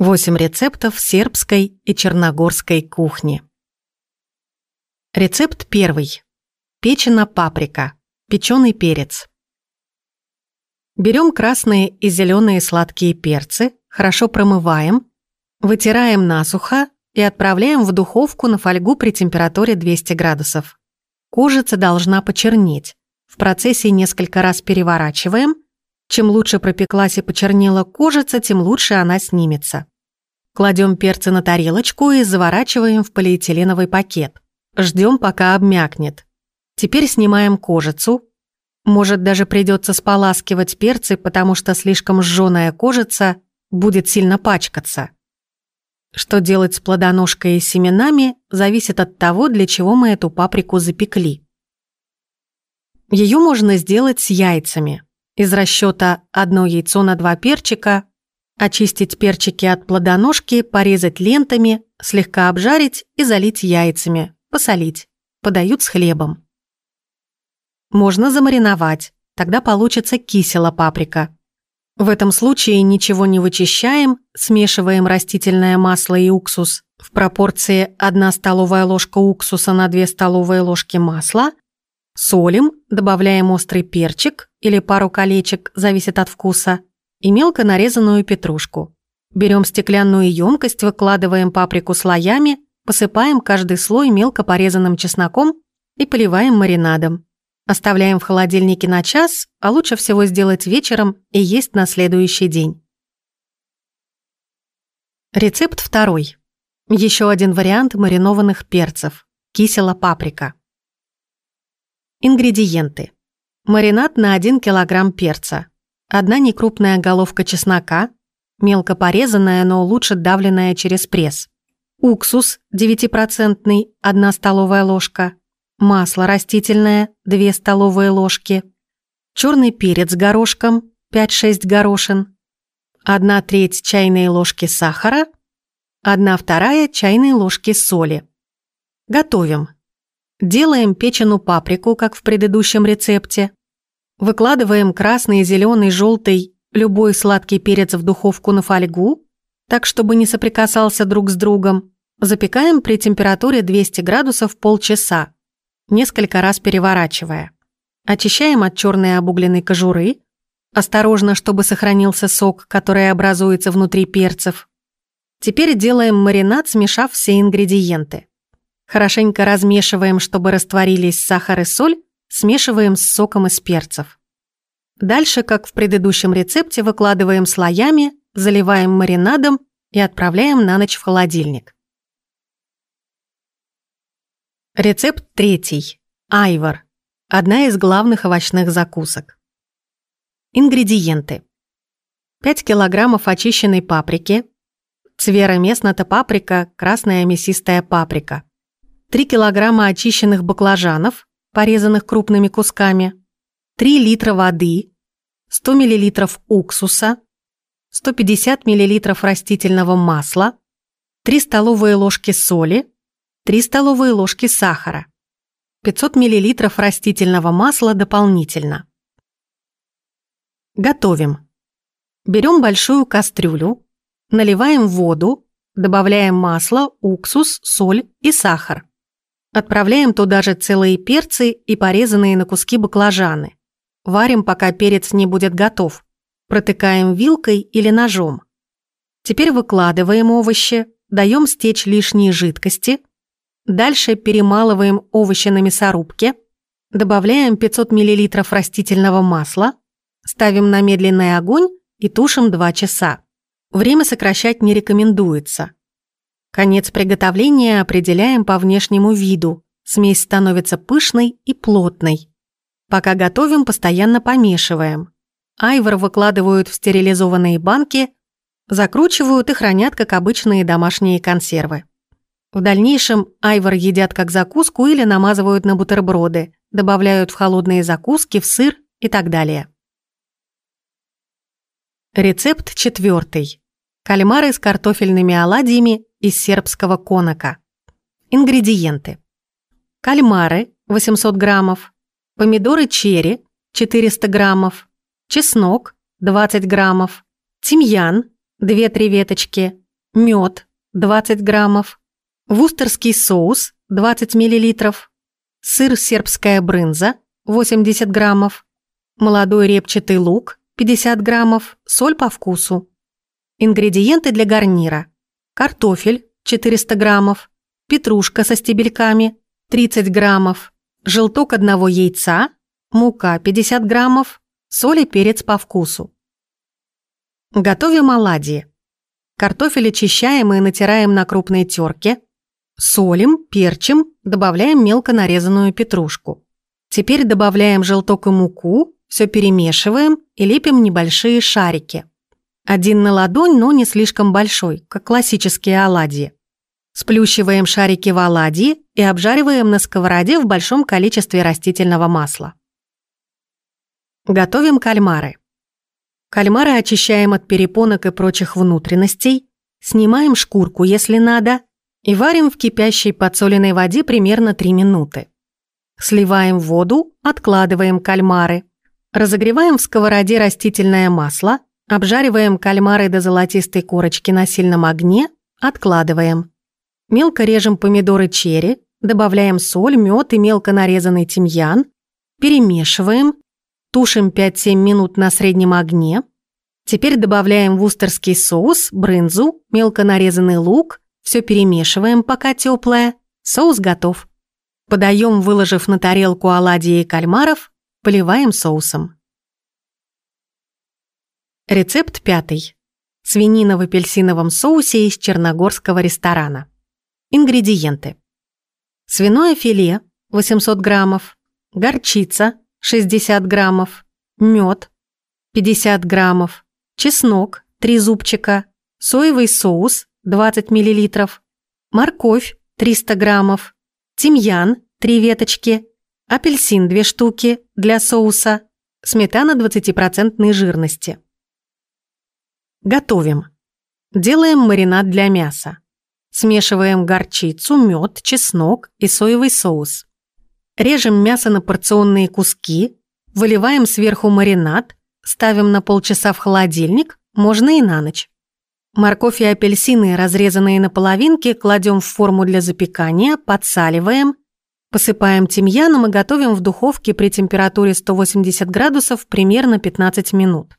8 рецептов сербской и черногорской кухни. Рецепт первый. Печена паприка. Печеный перец. Берем красные и зеленые сладкие перцы, хорошо промываем, вытираем насухо и отправляем в духовку на фольгу при температуре 200 градусов. Кожица должна почернеть. В процессе несколько раз переворачиваем – чем лучше пропеклась и почернела кожица, тем лучше она снимется. Кладем перцы на тарелочку и заворачиваем в полиэтиленовый пакет. Ждем, пока обмякнет. Теперь снимаем кожицу. Может, даже придется споласкивать перцы, потому что слишком сжёная кожица будет сильно пачкаться. Что делать с плодоножкой и семенами, зависит от того, для чего мы эту паприку запекли. Ее можно сделать с яйцами. Из расчета одно яйцо на два перчика, очистить перчики от плодоножки, порезать лентами, слегка обжарить и залить яйцами, посолить. Подают с хлебом. Можно замариновать, тогда получится кисела паприка. В этом случае ничего не вычищаем, смешиваем растительное масло и уксус в пропорции 1 столовая ложка уксуса на 2 столовые ложки масла – Солим, добавляем острый перчик или пару колечек, зависит от вкуса, и мелко нарезанную петрушку. Берем стеклянную емкость, выкладываем паприку слоями, посыпаем каждый слой мелко порезанным чесноком и поливаем маринадом. Оставляем в холодильнике на час, а лучше всего сделать вечером и есть на следующий день. Рецепт второй. Еще один вариант маринованных перцев. Кисела паприка. Ингредиенты. Маринад на 1 кг перца. Одна некрупная головка чеснока, мелко порезанная, но лучше давленная через пресс. Уксус 9%, 1 столовая ложка. Масло растительное 2 столовые ложки. Черный перец горошком 5-6 горошин. 1 треть чайной ложки сахара. 1 вторая чайной ложки соли. Готовим. Делаем печену паприку, как в предыдущем рецепте. Выкладываем красный, зеленый, желтый, любой сладкий перец в духовку на фольгу, так чтобы не соприкасался друг с другом. Запекаем при температуре 200 градусов полчаса, несколько раз переворачивая. Очищаем от черной обугленной кожуры, осторожно, чтобы сохранился сок, который образуется внутри перцев. Теперь делаем маринад, смешав все ингредиенты. Хорошенько размешиваем, чтобы растворились сахар и соль, смешиваем с соком из перцев. Дальше, как в предыдущем рецепте, выкладываем слоями, заливаем маринадом и отправляем на ночь в холодильник. Рецепт третий. Айвор. Одна из главных овощных закусок. Ингредиенты. 5 килограммов очищенной паприки, цвера местната паприка, красная мясистая паприка, 3 килограмма очищенных баклажанов, порезанных крупными кусками, 3 литра воды, 100 миллилитров уксуса, 150 миллилитров растительного масла, 3 столовые ложки соли, 3 столовые ложки сахара, 500 миллилитров растительного масла дополнительно. Готовим. Берем большую кастрюлю, наливаем воду, добавляем масло, уксус, соль и сахар. Отправляем туда же целые перцы и порезанные на куски баклажаны. Варим, пока перец не будет готов. Протыкаем вилкой или ножом. Теперь выкладываем овощи, даем стечь лишние жидкости. Дальше перемалываем овощи на мясорубке. Добавляем 500 мл растительного масла. Ставим на медленный огонь и тушим 2 часа. Время сокращать не рекомендуется. Конец приготовления определяем по внешнему виду. Смесь становится пышной и плотной. Пока готовим, постоянно помешиваем. Айвор выкладывают в стерилизованные банки, закручивают и хранят, как обычные домашние консервы. В дальнейшем айвор едят как закуску или намазывают на бутерброды, добавляют в холодные закуски, в сыр и так далее. Рецепт четвертый. Кальмары с картофельными оладьями из сербского конока. Ингредиенты. Кальмары 800 граммов, помидоры черри 400 граммов, чеснок 20 граммов, тимьян 2-3 веточки, мед 20 граммов, вустерский соус 20 мл, сыр сербская брынза 80 граммов, молодой репчатый лук 50 граммов, соль по вкусу. Ингредиенты для гарнира. Картофель 400 граммов, петрушка со стебельками 30 граммов, желток одного яйца, мука 50 граммов, соль и перец по вкусу. Готовим оладьи. Картофель очищаем и натираем на крупной терке. Солим, перчим, добавляем мелко нарезанную петрушку. Теперь добавляем желток и муку, все перемешиваем и лепим небольшие шарики. Один на ладонь, но не слишком большой, как классические оладьи. Сплющиваем шарики в оладьи и обжариваем на сковороде в большом количестве растительного масла. Готовим кальмары. Кальмары очищаем от перепонок и прочих внутренностей, снимаем шкурку, если надо, и варим в кипящей подсоленной воде примерно 3 минуты. Сливаем воду, откладываем кальмары. Разогреваем в сковороде растительное масло, обжариваем кальмары до золотистой корочки на сильном огне, откладываем. Мелко режем помидоры черри, добавляем соль, мед и мелко нарезанный тимьян, перемешиваем, Тушим 5-7 минут на среднем огне. Теперь добавляем вустерский соус, брынзу, мелко нарезанный лук. Все перемешиваем, пока теплое. Соус готов. Подаем, выложив на тарелку оладьи и кальмаров, поливаем соусом. Рецепт пятый. Свинина в апельсиновом соусе из черногорского ресторана. Ингредиенты. Свиное филе 800 граммов, горчица 60 граммов, мед 50 граммов, чеснок 3 зубчика, соевый соус 20 миллилитров, морковь 300 граммов, тимьян 3 веточки, апельсин 2 штуки для соуса, сметана 20% жирности. Готовим. Делаем маринад для мяса. Смешиваем горчицу, мед, чеснок и соевый соус. Режем мясо на порционные куски, выливаем сверху маринад, ставим на полчаса в холодильник, можно и на ночь. Морковь и апельсины, разрезанные на половинки, кладем в форму для запекания, подсаливаем, посыпаем тимьяном и готовим в духовке при температуре 180 градусов примерно 15 минут.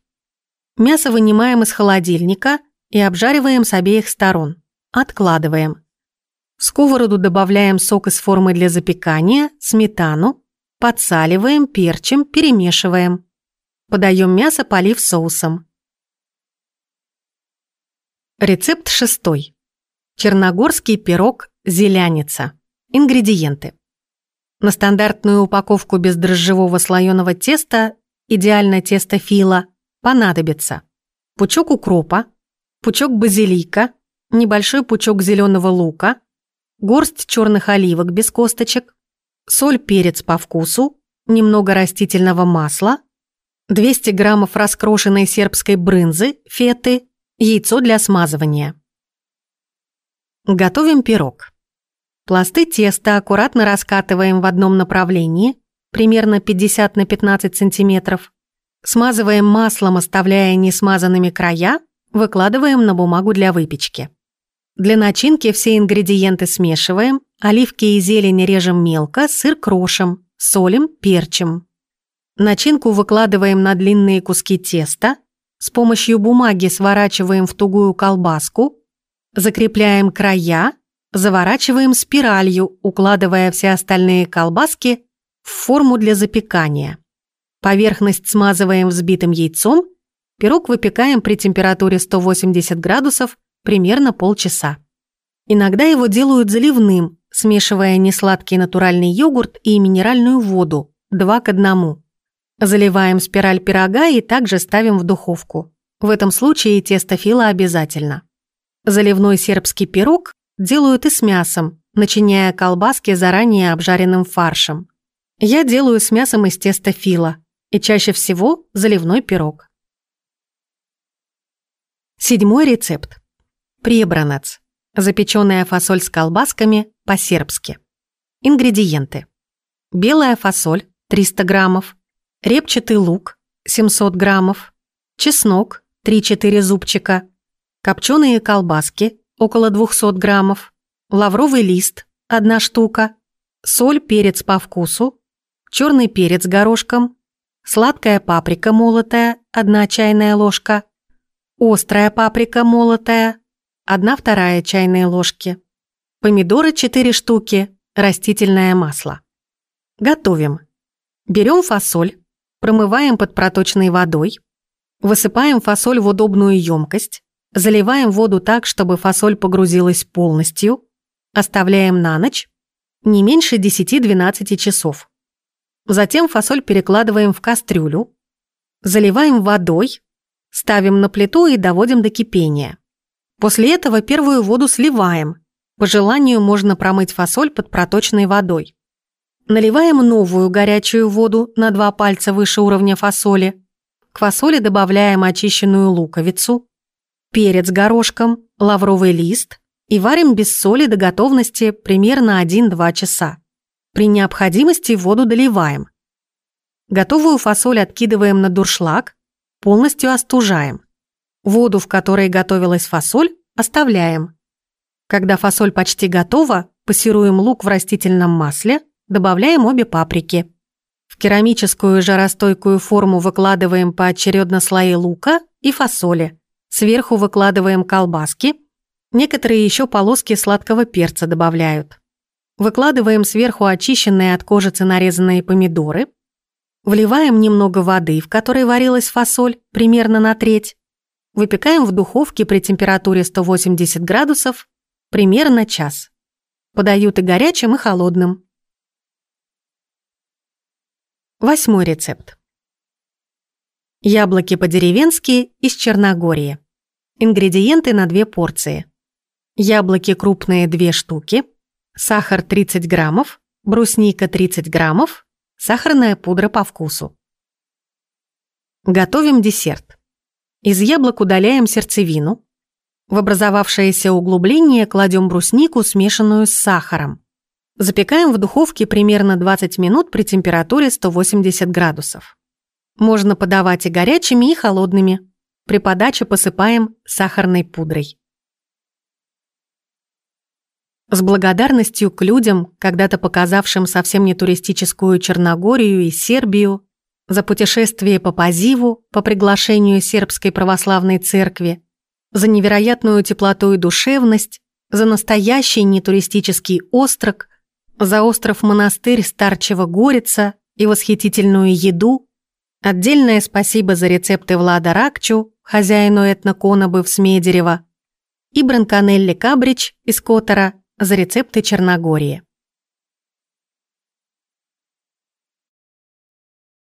Мясо вынимаем из холодильника и обжариваем с обеих сторон. Откладываем. В сковороду добавляем сок из формы для запекания, сметану, подсаливаем, перчим, перемешиваем. Подаем мясо, полив соусом. Рецепт шестой. Черногорский пирог «Зеляница». Ингредиенты. На стандартную упаковку бездрожжевого слоеного теста, идеально тесто фила, понадобится пучок укропа, пучок базилика, небольшой пучок зеленого лука, горсть черных оливок без косточек, соль, перец по вкусу, немного растительного масла, 200 граммов раскрошенной сербской брынзы, феты, яйцо для смазывания. Готовим пирог. Пласты теста аккуратно раскатываем в одном направлении, примерно 50 на 15 сантиметров. Смазываем маслом, оставляя несмазанными края, выкладываем на бумагу для выпечки. Для начинки все ингредиенты смешиваем, оливки и зелень режем мелко, сыр крошим, солим, перчим. Начинку выкладываем на длинные куски теста, с помощью бумаги сворачиваем в тугую колбаску, закрепляем края, заворачиваем спиралью, укладывая все остальные колбаски в форму для запекания. Поверхность смазываем взбитым яйцом, пирог выпекаем при температуре 180 градусов примерно полчаса. Иногда его делают заливным, смешивая несладкий натуральный йогурт и минеральную воду, два к одному. Заливаем спираль пирога и также ставим в духовку. В этом случае тесто фила обязательно. Заливной сербский пирог делают и с мясом, начиняя колбаски заранее обжаренным фаршем. Я делаю с мясом из теста фила и чаще всего заливной пирог. Седьмой рецепт. Пребранац. Запеченная фасоль с колбасками по-сербски. Ингредиенты. Белая фасоль 300 граммов, репчатый лук 700 граммов, чеснок 3-4 зубчика, копченые колбаски, около 200 граммов, лавровый лист, одна штука, соль, перец по вкусу, черный перец горошком, сладкая паприка молотая, одна чайная ложка, острая паприка молотая, одна вторая чайные ложки, помидоры 4 штуки, растительное масло. Готовим. Берем фасоль, промываем под проточной водой, высыпаем фасоль в удобную емкость, заливаем воду так, чтобы фасоль погрузилась полностью, оставляем на ночь, не меньше 10-12 часов. Затем фасоль перекладываем в кастрюлю, заливаем водой, ставим на плиту и доводим до кипения. После этого первую воду сливаем. По желанию можно промыть фасоль под проточной водой. Наливаем новую горячую воду на два пальца выше уровня фасоли. К фасоли добавляем очищенную луковицу, перец горошком, лавровый лист и варим без соли до готовности примерно 1-2 часа. При необходимости воду доливаем. Готовую фасоль откидываем на дуршлаг, полностью остужаем. Воду, в которой готовилась фасоль, оставляем. Когда фасоль почти готова, пассируем лук в растительном масле, добавляем обе паприки. В керамическую жаростойкую форму выкладываем поочередно слои лука и фасоли. Сверху выкладываем колбаски. Некоторые еще полоски сладкого перца добавляют. Выкладываем сверху очищенные от кожицы нарезанные помидоры. Вливаем немного воды, в которой варилась фасоль, примерно на треть. Выпекаем в духовке при температуре 180 градусов примерно час. Подают и горячим, и холодным. Восьмой рецепт. Яблоки по-деревенски из Черногории. Ингредиенты на две порции. Яблоки крупные 2 штуки, сахар 30 граммов, брусника 30 граммов, сахарная пудра по вкусу. Готовим десерт. Из яблок удаляем сердцевину. В образовавшееся углубление кладем бруснику, смешанную с сахаром. Запекаем в духовке примерно 20 минут при температуре 180 градусов. Можно подавать и горячими, и холодными. При подаче посыпаем сахарной пудрой. С благодарностью к людям, когда-то показавшим совсем не туристическую Черногорию и Сербию, за путешествие по Пазиву по приглашению Сербской православной церкви, за невероятную теплоту и душевность, за настоящий нетуристический остров, за остров-монастырь Старчего Горица и восхитительную еду, отдельное спасибо за рецепты Влада Ракчу, хозяину этноконобы в Смедерево, и Бранканелли Кабрич из Котора за рецепты Черногории.